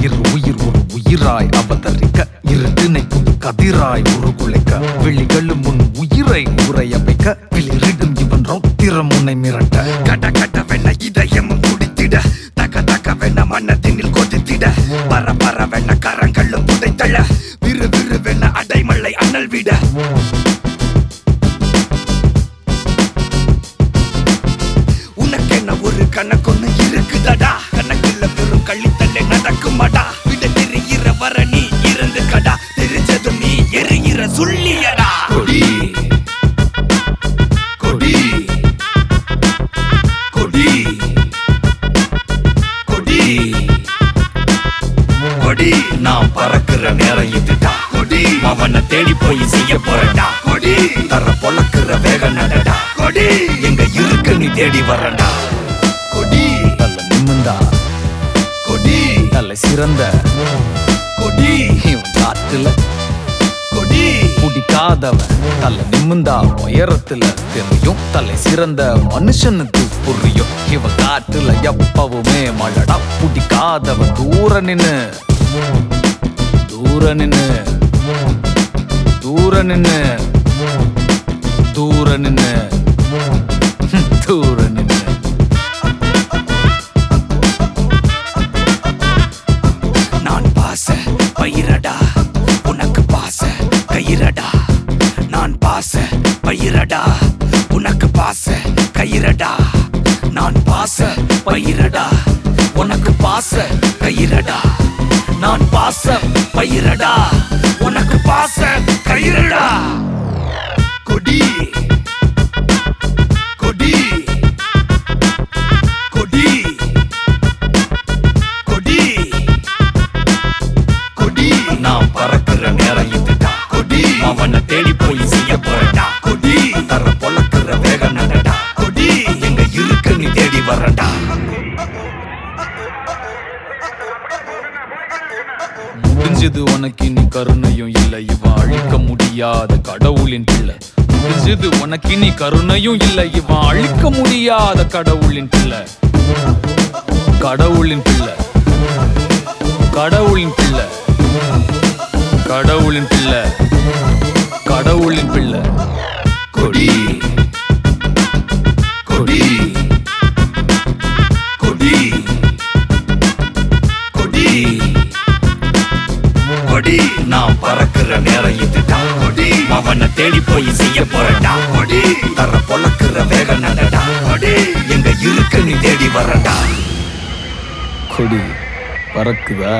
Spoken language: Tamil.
இரு உயிர் ஒரு உயிராய் அவதரிக்க இரு கதிராய் உருகுலைக்க விழிகளும் முன் உயிரை உரைய வைக்க வெளிரிடும் இவன் ரௌத்திரம் உன்னை மிரட்ட. கட கடவென கரங்களும் புதைத்தள விறு வெண்ண அடைமலை அனல் விட. உனக்கென்ன ஒரு கணக்கொன்னு இருக்குதடா? கணக்குல வெறும் கள்ளித்தள்ளே நடக்குமாடா? விட தெரிகிற வர நீ இருந்து கடா. தெரிஞ்சதும் நீ எரிகிற சொல்லியடா. கொடி. கொடி. கொடி. கொடி. கொடி. நான் பறக்குற நேரம் இதுடா கொடி. அவனை தேடி போய் செய்ய போறடா கொடி. தர பொழக்கிற வேக நடடா. கொடி. எங்க இருக்கு நீ தேடி வரடா கொடி. நல்ல நிம்மந்தா கொடி. நல்ல சிறந்த. கொடி. இவன் காட்டுல. கொடி. பிடிக்காதவன் தலை நிமிந்தா உயரத்துல தெரியும். தலை சிறந்த மனுஷனுக்கு புரியும். இவ காட்டுல எப்பவுமே மழடா. பிடிக்காதவன் தூர நின்னு. தூர நின்னு. தூர நின்னு. தூர நின்னு. தூர நின்னு. நான் பாச பயிரடா. உனக்கு பாச கயிரடா நான் பாச பயிரடா. உனக்கு பாச கயிரடா நான் பாச பயிரடா. உனக்கு பாச கயிரடா நான் பாச பயிரடா உனக்கு பாச கயிரடா கொடி. கொடி. கொடி. கொடி. கொடி. நான் பறக்கிற நேரம் இதுதான். கொடி. அவனை தேடி போய் முடிஞ்சது உனக்கு இனி கருணையும் இல்ல. இவன் அழிக்க முடியாத கடவுளின் பிள்ளை. முடிஞ்சது உனக்கு இனி கருணையும் இல்ல. இவன் அழிக்க முடியாத கடவுளின் பிள்ளை. கடவுளின் பிள்ளை. கடவுளின் பிள்ளை. கொடி தேடி போய் செய்ய போறடா தர பொழக்குற வேக நடடா எங்க இருக்கு நீ தேடி வரடா கொடி பறக்குதா?